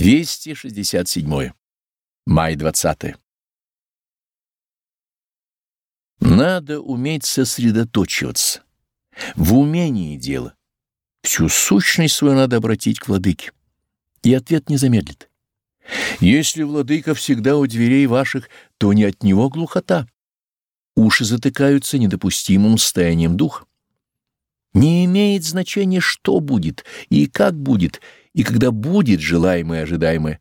267. Май 20. Надо уметь сосредоточиваться. В умении дело. Всю сущность свою надо обратить к владыке. И ответ не замедлит. Если владыка всегда у дверей ваших, то не от него глухота. Уши затыкаются недопустимым состоянием духа. Не имеет значения, что будет и как будет, и когда будет желаемое и ожидаемое.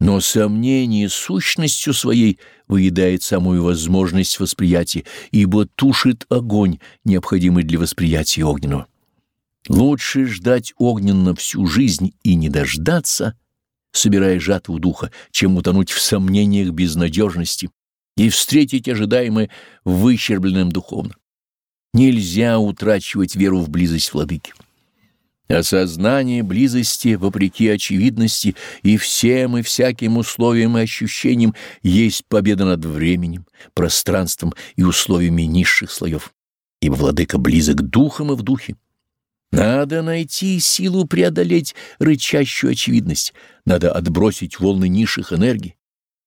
Но сомнение сущностью своей выедает самую возможность восприятия, ибо тушит огонь, необходимый для восприятия огненного. Лучше ждать огненно всю жизнь и не дождаться, собирая жатву духа, чем утонуть в сомнениях безнадежности и встретить ожидаемое выщербленным духовно. Нельзя утрачивать веру в близость владыки. Осознание близости, вопреки очевидности и всем и всяким условиям и ощущениям, есть победа над временем, пространством и условиями низших слоев, ибо владыка близок духом и в духе. Надо найти силу преодолеть рычащую очевидность, надо отбросить волны низших энергий,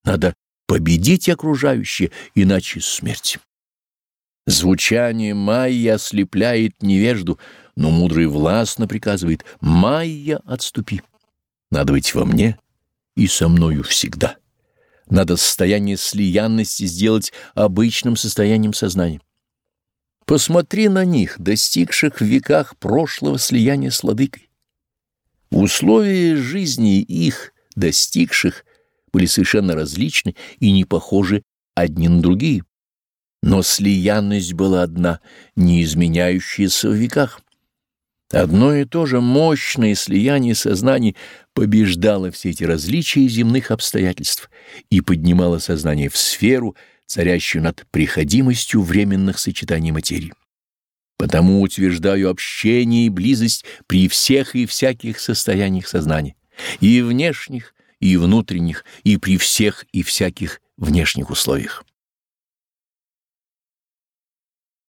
надо победить окружающее, иначе смерть. Звучание майя ослепляет невежду, но мудрый властно приказывает «Майя, отступи». Надо быть во мне и со мною всегда. Надо состояние слиянности сделать обычным состоянием сознания. Посмотри на них, достигших в веках прошлого слияния с ладыкой. Условия жизни их, достигших, были совершенно различны и не похожи одни на другие. Но слиянность была одна, не изменяющаяся в веках. Одно и то же мощное слияние сознаний побеждало все эти различия земных обстоятельств и поднимало сознание в сферу, царящую над приходимостью временных сочетаний материи. Потому утверждаю общение и близость при всех и всяких состояниях сознания, и внешних, и внутренних, и при всех и всяких внешних условиях.